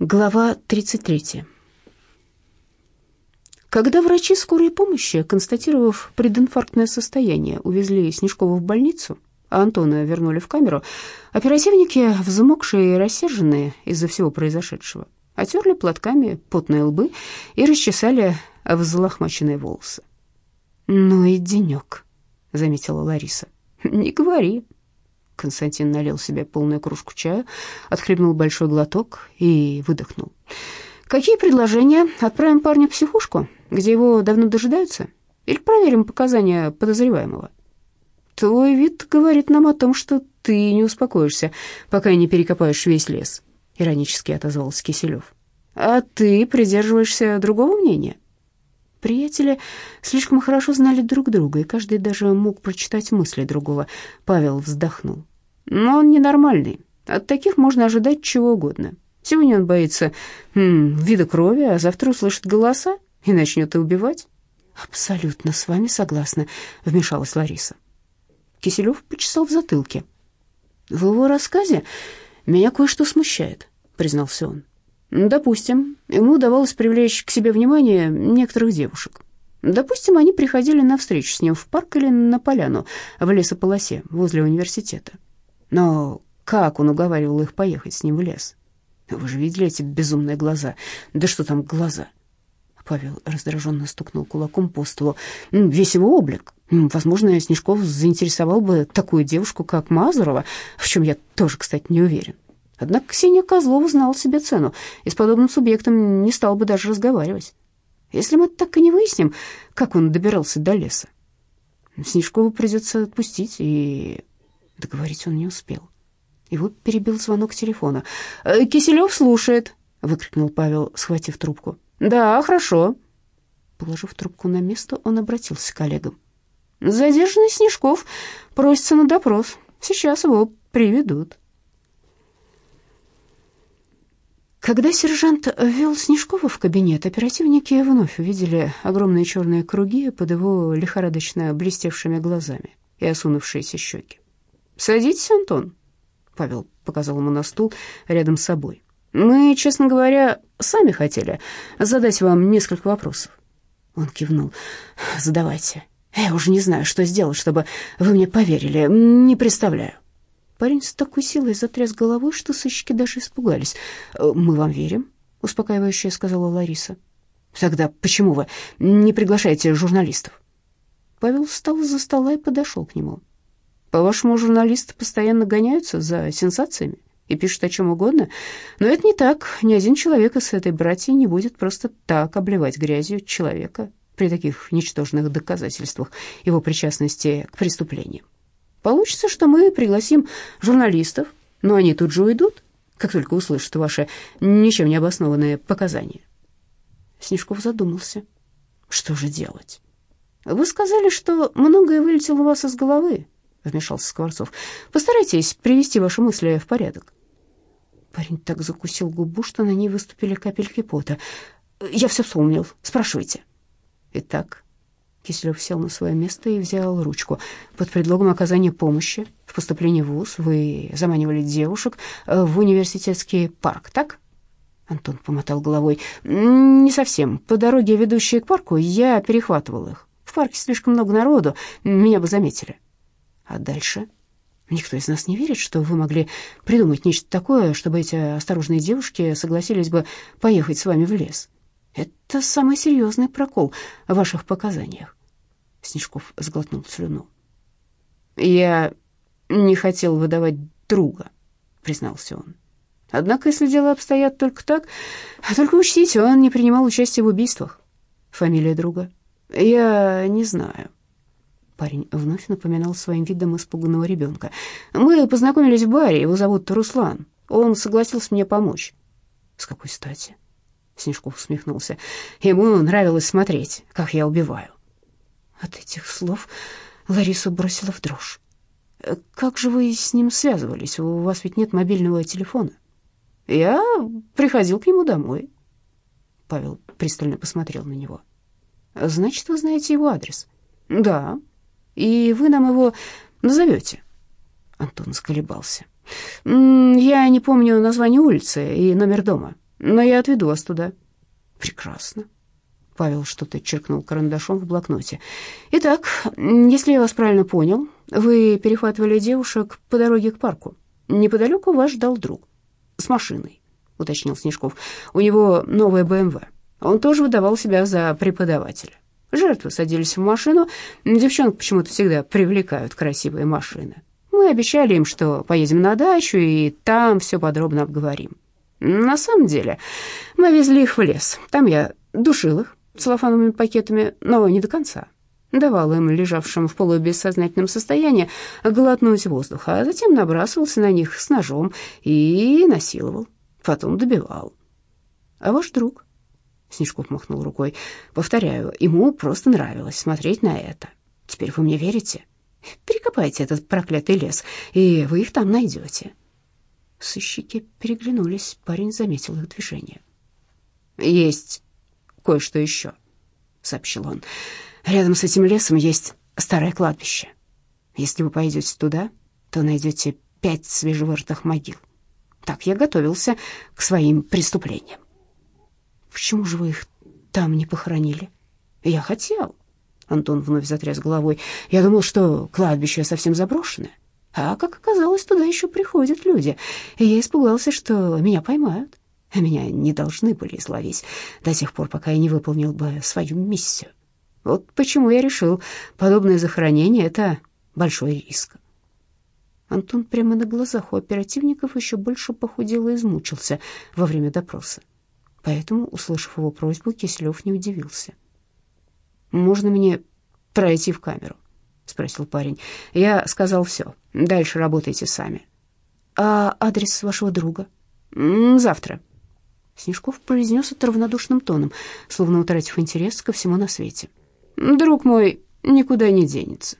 Глава 33. Когда врачи скорой помощи, констатировав прединфарктное состояние, увезли Снежкова в больницу, а Антона вернули в камеру, оперативники, взмокшие и рассерженные из-за всего произошедшего, отерли платками потные лбы и расчесали взлохмаченные волосы. «Ну и денек», — заметила Лариса. «Не говори», Константин налил себе полную кружку чая, отхлебнул большой глоток и выдохнул. «Какие предложения? Отправим парня в психушку, где его давно дожидаются? Или проверим показания подозреваемого?» «Твой вид говорит нам о том, что ты не успокоишься, пока не перекопаешь весь лес», — иронически отозвался Киселев. «А ты придерживаешься другого мнения?» Приятели слишком хорошо знали друг друга, и каждый даже мог прочитать мысли другого. Павел вздохнул. «Но он ненормальный. От таких можно ожидать чего угодно. Сегодня он боится м, вида крови, а завтра услышит голоса и начнет и убивать». «Абсолютно с вами согласна», — вмешалась Лариса. Киселев почесал в затылке. «В его рассказе меня кое-что смущает», — признался он. Допустим, ему удавалось привлечь к себе внимание некоторых девушек. Допустим, они приходили на встречу с ним в парк или на поляну в лесополосе возле университета. Но как он уговаривал их поехать с ним в лес? Вы же видели эти безумные глаза? Да что там глаза? Павел раздраженно стукнул кулаком по столу. Весь его облик. Возможно, Снежков заинтересовал бы такую девушку, как Мазурова, в чем я тоже, кстати, не уверен. Однако Ксения Козлова знала себе цену и с подобным субъектом не стал бы даже разговаривать. Если мы так и не выясним, как он добирался до леса, Снежкову придется отпустить, и договорить он не успел. Его перебил звонок телефона. «Э, «Киселев слушает», — выкрикнул Павел, схватив трубку. «Да, хорошо». Положив трубку на место, он обратился к коллегам. «Задержанный Снежков просится на допрос. Сейчас его приведут». Когда сержант ввел Снежкова в кабинет, оперативники вновь увидели огромные черные круги под его лихорадочно блестевшими глазами и осунувшиеся щеки. «Садитесь, Антон», — Павел показал ему на стул рядом с собой. «Мы, честно говоря, сами хотели задать вам несколько вопросов». Он кивнул. «Задавайте. Я уже не знаю, что сделать, чтобы вы мне поверили. Не представляю». Парень с такой силой затряс головой, что сыщики даже испугались. «Э, «Мы вам верим», — успокаивающе сказала Лариса. «Тогда почему вы не приглашаете журналистов?» Павел встал из-за стола и подошел к нему. «По-вашему, журналисты постоянно гоняются за сенсациями и пишут о чем угодно? Но это не так. Ни один человек из этой братьи не будет просто так обливать грязью человека при таких ничтожных доказательствах его причастности к преступлениям. Получится, что мы пригласим журналистов, но они тут же уйдут, как только услышат ваши ничем не обоснованные показания. Снежков задумался. Что же делать? Вы сказали, что многое вылетело у вас из головы, вмешался Скворцов. Постарайтесь привести ваши мысли в порядок. Парень так закусил губу, что на ней выступили капельки пота. Я все вспомнил. Спрашивайте. Итак, Киселев сел на свое место и взял ручку. Под предлогом оказания помощи в поступлении в ВУЗ вы заманивали девушек э, в университетский парк, так? Антон помотал головой. «Не совсем. По дороге, ведущей к парку, я перехватывал их. В парке слишком много народу, меня бы заметили. А дальше? Никто из нас не верит, что вы могли придумать нечто такое, чтобы эти осторожные девушки согласились бы поехать с вами в лес. Это самый серьезный прокол в ваших показаниях. Снежков сглотнул слюну. Я не хотел выдавать друга, признался он. Однако, если дело обстоят только так, только учтите, он не принимал участия в убийствах. Фамилия друга? Я не знаю. Парень вновь напоминал своим видом испуганного ребенка. Мы познакомились в баре, его зовут Руслан. Он согласился мне помочь. С какой стати? Снежков усмехнулся. Ему нравилось смотреть, как я убиваю. От этих слов Ларису бросила в дрожь. «Как же вы с ним связывались? У вас ведь нет мобильного телефона». «Я приходил к нему домой». Павел пристально посмотрел на него. «Значит, вы знаете его адрес?» «Да. И вы нам его назовете?» Антон сколебался. «Я не помню название улицы и номер дома. но я отведу вас туда». «Прекрасно». Павел что-то черкнул карандашом в блокноте. «Итак, если я вас правильно понял, вы перехватывали девушек по дороге к парку. Неподалеку вас ждал друг. С машиной», — уточнил Снежков. «У него новая БМВ. Он тоже выдавал себя за преподавателя. Жертвы садились в машину. Девчонок почему-то всегда привлекают красивые машины. Мы обещали им, что поедем на дачу и там все подробно обговорим. На самом деле, мы везли их в лес. Там я душил их целлофановыми пакетами, но не до конца. Давал им, лежавшим в полубессознательном состоянии, глотнуть воздуха, а затем набрасывался на них с ножом и насиловал. Потом добивал. А ваш друг Снежков махнул рукой. «Повторяю, ему просто нравилось смотреть на это. Теперь вы мне верите? Перекопайте этот проклятый лес, и вы их там найдете». Сыщики переглянулись. Парень заметил их движение. «Есть кое-что еще», — сообщил он. «Рядом с этим лесом есть старое кладбище. Если вы пойдете туда, то найдете пять свежевырытых могил. Так я готовился к своим преступлениям. Почему же вы их там не похоронили? Я хотел. Антон вновь затряс головой. Я думал, что кладбище совсем заброшенное. А как оказалось, туда еще приходят люди. И я испугался, что меня поймают. А меня не должны были изловить до тех пор, пока я не выполнил бы свою миссию. Вот почему я решил, подобное захоронение — это большой риск. Антон прямо на глазах у оперативников еще больше похудел и измучился во время допроса. Поэтому, услышав его просьбу, Киселев не удивился. «Можно мне пройти в камеру?» — спросил парень. «Я сказал все. Дальше работайте сами». «А адрес вашего друга?» «Завтра». Снежков произнес это равнодушным тоном, словно утратив интерес ко всему на свете. «Друг мой никуда не денется.